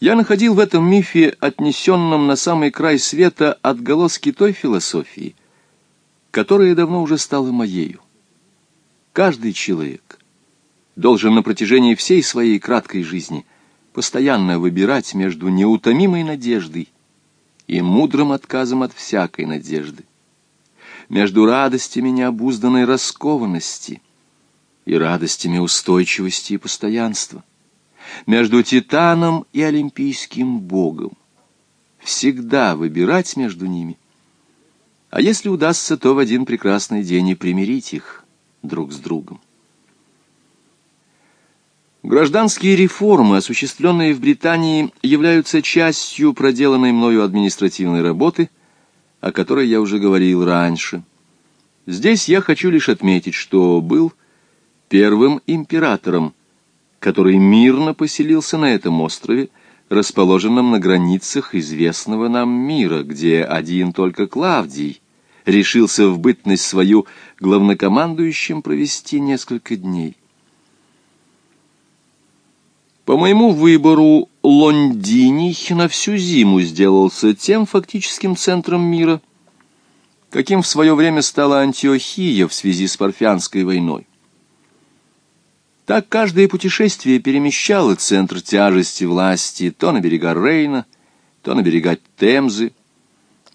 Я находил в этом мифе, отнесенном на самый край света, отголоски той философии, которая давно уже стала моею. Каждый человек должен на протяжении всей своей краткой жизни постоянно выбирать между неутомимой надеждой и мудрым отказом от всякой надежды, между радостями необузданной раскованности и радостями устойчивости и постоянства, между Титаном и Олимпийским богом. Всегда выбирать между ними. А если удастся, то в один прекрасный день и примирить их друг с другом. Гражданские реформы, осуществленные в Британии, являются частью проделанной мною административной работы, о которой я уже говорил раньше. Здесь я хочу лишь отметить, что был первым императором, который мирно поселился на этом острове, расположенном на границах известного нам мира, где один только Клавдий решился в бытность свою главнокомандующим провести несколько дней. По моему выбору Лондиний на всю зиму сделался тем фактическим центром мира, каким в свое время стала Антиохия в связи с Парфянской войной. Так каждое путешествие перемещало центр тяжести власти то на берега Рейна, то на берега Темзы,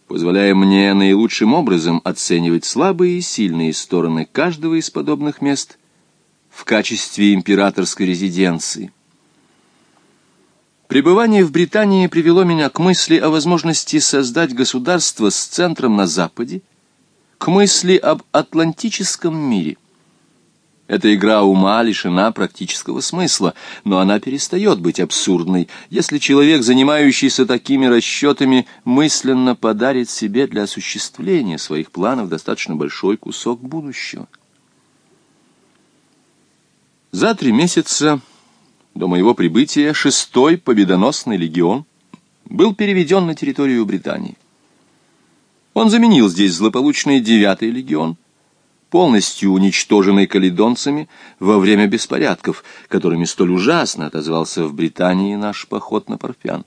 позволяя мне наилучшим образом оценивать слабые и сильные стороны каждого из подобных мест в качестве императорской резиденции. Пребывание в Британии привело меня к мысли о возможности создать государство с центром на Западе, к мысли об атлантическом мире. Эта игра ума лишена практического смысла, но она перестает быть абсурдной, если человек, занимающийся такими расчетами, мысленно подарит себе для осуществления своих планов достаточно большой кусок будущего. За три месяца до моего прибытия шестой победоносный легион был переведен на территорию Британии. Он заменил здесь злополучный девятый легион – полностью уничтоженный каледонцами во время беспорядков, которыми столь ужасно отозвался в Британии наш поход на Парфян.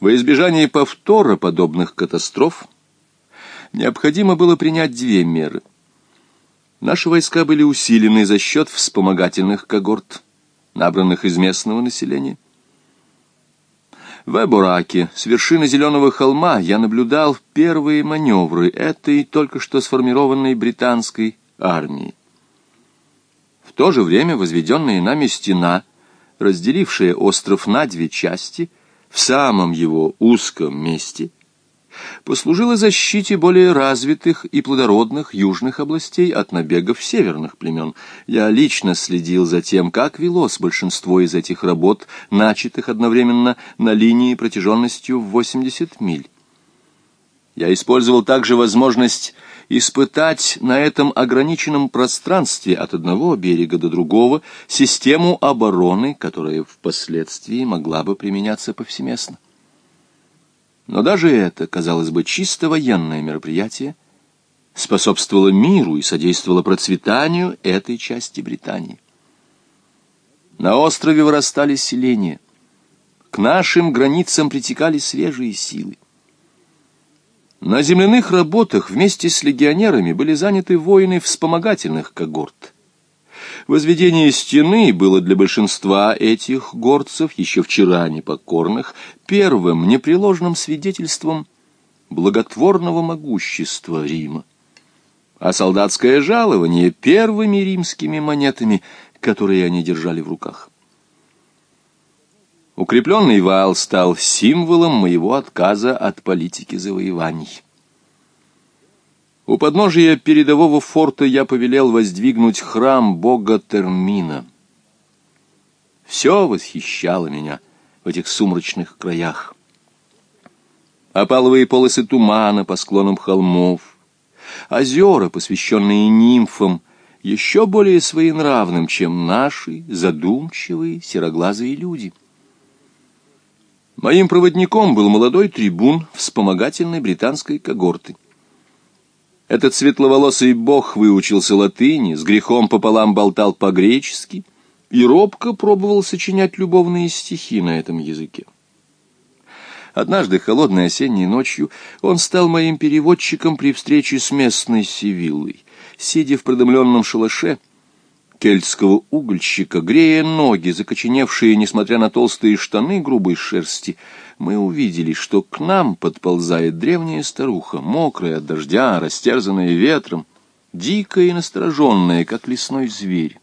Во избежание повтора подобных катастроф необходимо было принять две меры. Наши войска были усилены за счет вспомогательных когорт, набранных из местного населения. В Эбураке, с вершины Зеленого холма, я наблюдал первые маневры этой только что сформированной британской армии. В то же время возведенная нами стена, разделившая остров на две части, в самом его узком месте — послужила защите более развитых и плодородных южных областей от набегов северных племен. Я лично следил за тем, как велось большинство из этих работ, начатых одновременно на линии протяженностью в 80 миль. Я использовал также возможность испытать на этом ограниченном пространстве от одного берега до другого систему обороны, которая впоследствии могла бы применяться повсеместно. Но даже это, казалось бы, чисто военное мероприятие способствовало миру и содействовало процветанию этой части Британии. На острове вырастали селения. К нашим границам притекали свежие силы. На земляных работах вместе с легионерами были заняты воины вспомогательных когорт. Возведение стены было для большинства этих горцев, еще вчера непокорных, первым непреложным свидетельством благотворного могущества Рима. А солдатское жалование — первыми римскими монетами, которые они держали в руках. Укрепленный вал стал символом моего отказа от политики завоеваний. У подножия передового форта я повелел воздвигнуть храм бога Термина. Все восхищало меня в этих сумрачных краях. Опаловые полосы тумана по склонам холмов, озера, посвященные нимфам, еще более своенравным, чем наши задумчивые сероглазые люди. Моим проводником был молодой трибун вспомогательной британской когорты. Этот светловолосый бог выучился латыни, с грехом пополам болтал по-гречески, и робко пробовал сочинять любовные стихи на этом языке. Однажды, холодной осенней ночью, он стал моим переводчиком при встрече с местной Сивиллой. Сидя в продымленном шалаше, кельтского угольщика, грея ноги, закоченевшие, несмотря на толстые штаны грубой шерсти, мы увидели, что к нам подползает древняя старуха, мокрая от дождя, растерзанная ветром, дикая и настороженная, как лесной зверь.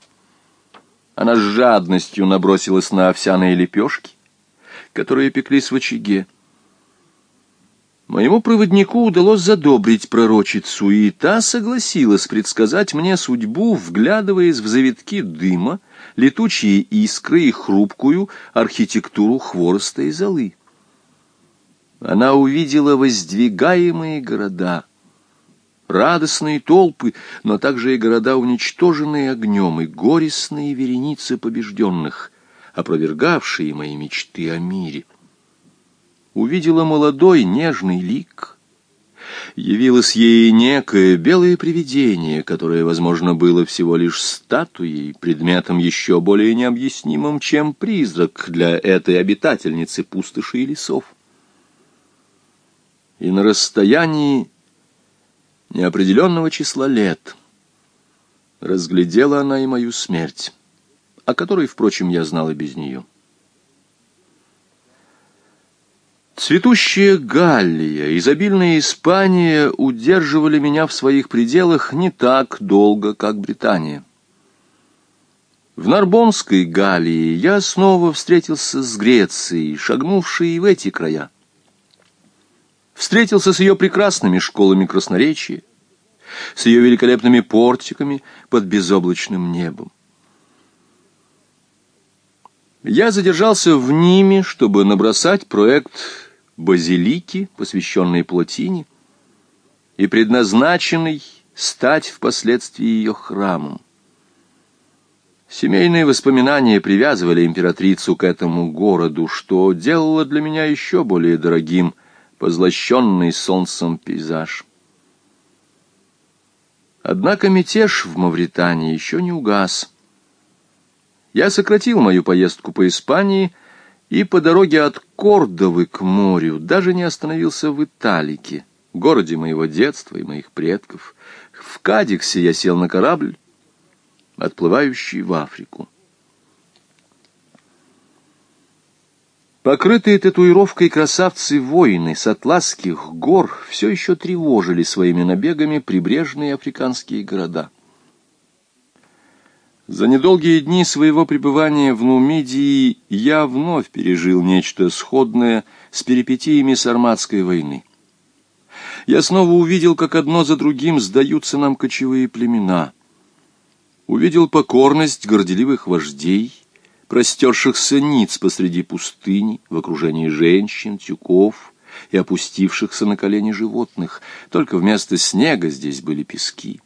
Она с жадностью набросилась на овсяные лепешки, которые пеклись в очаге. Моему проводнику удалось задобрить пророчицу, и та согласилась предсказать мне судьбу, вглядываясь в завитки дыма, летучие искры и хрупкую архитектуру хвороста и золы. Она увидела воздвигаемые города, радостные толпы, но также и города, уничтоженные огнем, и горестные вереницы побежденных, опровергавшие мои мечты о мире увидела молодой нежный лик. Явилось ей некое белое привидение, которое, возможно, было всего лишь статуей, предметом еще более необъяснимым, чем призрак для этой обитательницы пустоши и лесов. И на расстоянии неопределенного числа лет разглядела она и мою смерть, о которой, впрочем, я знал и без нее. Цветущая Галлия, изобильная Испания удерживали меня в своих пределах не так долго, как Британия. В Нарбонской Галлии я снова встретился с Грецией, шагнувшей в эти края. Встретился с ее прекрасными школами красноречия, с ее великолепными портиками под безоблачным небом. Я задержался в Ниме, чтобы набросать проект базилики, посвященной Плотине, и предназначенный стать впоследствии ее храмом. Семейные воспоминания привязывали императрицу к этому городу, что делало для меня еще более дорогим позлощенный солнцем пейзаж. Однако мятеж в Мавритании еще не угас. Я сократил мою поездку по Испании — и по дороге от Кордовы к морю даже не остановился в Италике, городе моего детства и моих предков. В Кадиксе я сел на корабль, отплывающий в Африку. Покрытые татуировкой красавцы-воины с атласских гор все еще тревожили своими набегами прибрежные африканские города. За недолгие дни своего пребывания в Нумидии я вновь пережил нечто сходное с перипетиями Сарматской войны. Я снова увидел, как одно за другим сдаются нам кочевые племена. Увидел покорность горделивых вождей, простершихся ниц посреди пустыни, в окружении женщин, тюков и опустившихся на колени животных. Только вместо снега здесь были пески.